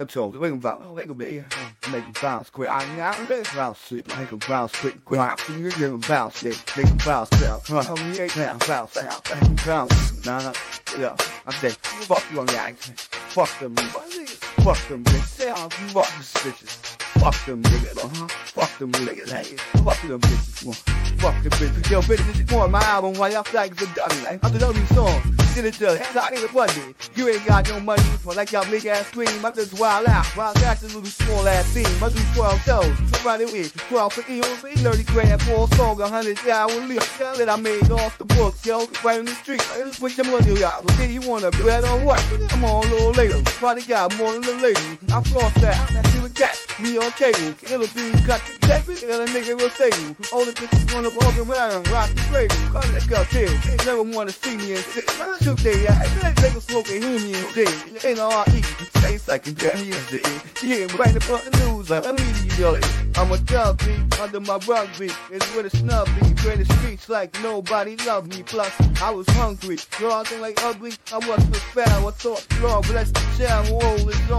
I'm told, wait about, wait a bit, make them bounce quick. I got this bounce shit, make them bounce quick, quick. You give them bounce make them bounce. Huh, me ain't now, bounce out, make them bounce. Nah, nah, yeah. I say, fuck you on that. Fuck them, fuck them, bitch. Say, I'm fuck the bitches. Fuck them niggas, uh-huh. Fuck them niggas, hey. Fuck them bitches, fuck them bitches. Yo, bitch, this is more my album while y'all flags are done, like. I'm the only song. Get it to head out in the money. You ain't got no money for like y'all big ass scream. I just wild out. Wild out this little small ass thing. I do 12 toes. Right away. 12 for EO, 30 grand for a song. 100 yeah, I will live. Tell that I made off the books, yo. Right in the street. I just put your money out. Okay, you wanna bet on what? Come on, a little later. Probably got more than the lady. I floss that. That's you got me on cable. It'll be cut the tape. And a nigga will say you. All the bitches wanna walk around. Rock the cradle. Come let go, kid. They never wanna see me and shit they ass. They was smoking him and shit. Ain't all I eat. Stay second, yeah, he is the E. Yeah, bring the news up immediately. I'm a dubby under my rug, rugby. It's with a snubby. In the streets like nobody loved me. Plus, I was hungry. Drawing like ugly. I was the foul. I thought, Lord, bless the child who hold his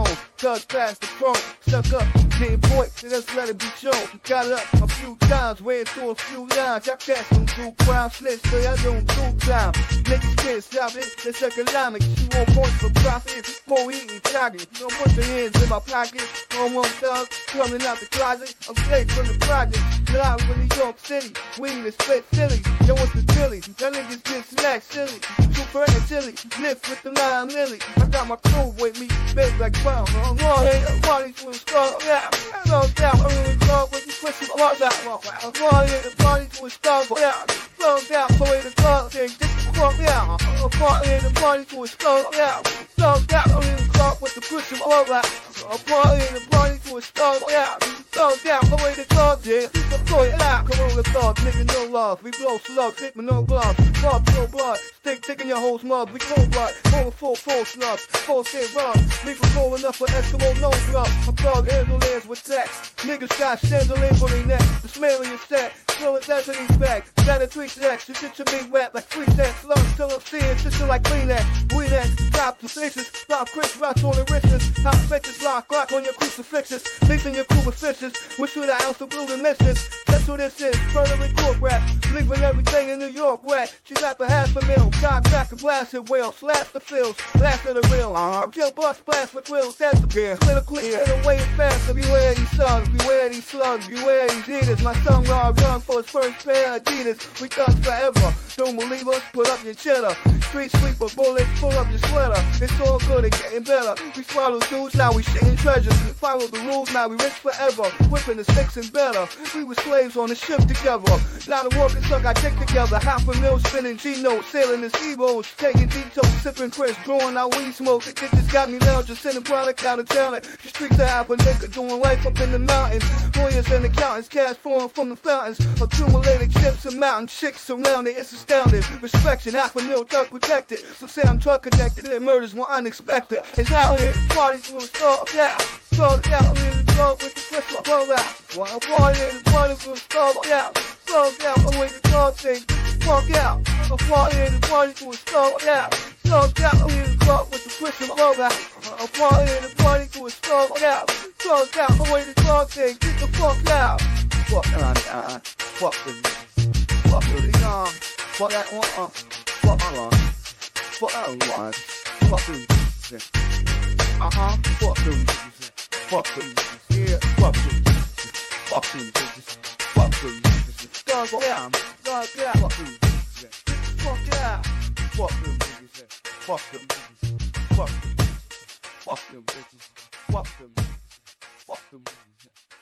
Cut past the phone. Stuck up. Getting point. Just let it be shown. Got up a few times. Ran through a few lines. Catch them two crown slits. So I don't do time. Niggas can't stop it. The second line. You on point for profit. Four eating target. No put your hands in my pocket. No one thug. Coming out the closet. I'm straight from the project. Live from New York City. We to spit silly. Yo, what's the dilly? That niggas get smacked silly. Super and silly. Lift with the nine lily. I got my crew with me. Big like brown. I'm all here. Parties with skull. Yeah. No doubt. I'm in the club with the twisted hearts out. I'm all here. With skull. Yeah. No doubt. So in the club. Thing. Just the club. Yeah. I'm party in the parties with skull. Yeah. No doubt. I'm in the club with the party in the parties with skull. Yeah. No doubt. So in the club. Yeah. Throw it out. Come on. Nigga, no love. We blow slugs. Hit me no gloves. Blood, no blood. Stick, taking your whole smug. We cold blood. Full, full, full slugs. Full shit rub. We cold enough for Eskimo no grub. A thug handle lands with sex. Niggas got chandelier for their neck. The smell of your set. Down to these bags. Down to three sex. You get your meat wet like three cents. long till I'm seeing. Sister like Kleenex. We next. Top to sixes. Stop Chris Rock on the wrists. Hot bitches lock. Rock on your crucifixes. Leaving your crew with fishes. Wish you the ounce of blue and misses. That's what this is. Further record rap. Leaving everything in New York wet. She's at the half a mil. Cock back and blast it well. Slap the fills. Blast of the real. Uh-huh. Kill bust blast with wheels. That's the. Little quick. Yeah. And away fast. Beware these thugs. Beware these slugs. Beware these eaters. My son rod run first pair of Adidas. We thugs forever. Don't believe us? Put up your cheddar. Street sweeper. Bullets. Pull up your sweater. It's all good and getting better. We swallow dudes. Now we shaking treasures. Follow the rules. Now we rich forever. Whipping the sticks and better. We were slaves on the ship together. Now of work and suck our dick together. Half a mil spinning G notes, sailing the sea boats, taking detours, sipping Chris, growing our weed smoke. It just got me now, just sending product out of town. The streets of half a nigga doing life up in the mountains. Lawyers and accountants, cash flowing from the fountains. Accumulated chips and mountain chicks surrounding. It's astounding. Inspection, half a mil thug protected. So say I'm drug connected. And murders more unexpected. It's out here, parties will start, yeah. Start out in the club with the Christmas roll out. While party in the party will start, yeah. Start out away the club thing. Fuck out. A party in the party will start, yeah. Start out in the club with the Christmas roll out. A party in the party will start, yeah. Start out away the club thing. Get the fuck out. Fuck, uh, uh, fuck with Fuck with it, uh. Fuck that one, uh. Fuck that one. Fuck that one. Fuck with it. Uh-huh. Fuck with it. Fuck them bitches. Yeah, fuck them bitches. Fuck them bitches. Fuck them bitches. Dog down. Dog down. Fuck them bitches. Fuck out. Fuck them bitches. Fuck them bitches. Fuck them bitches. Fuck them bitches. Fuck them bitches.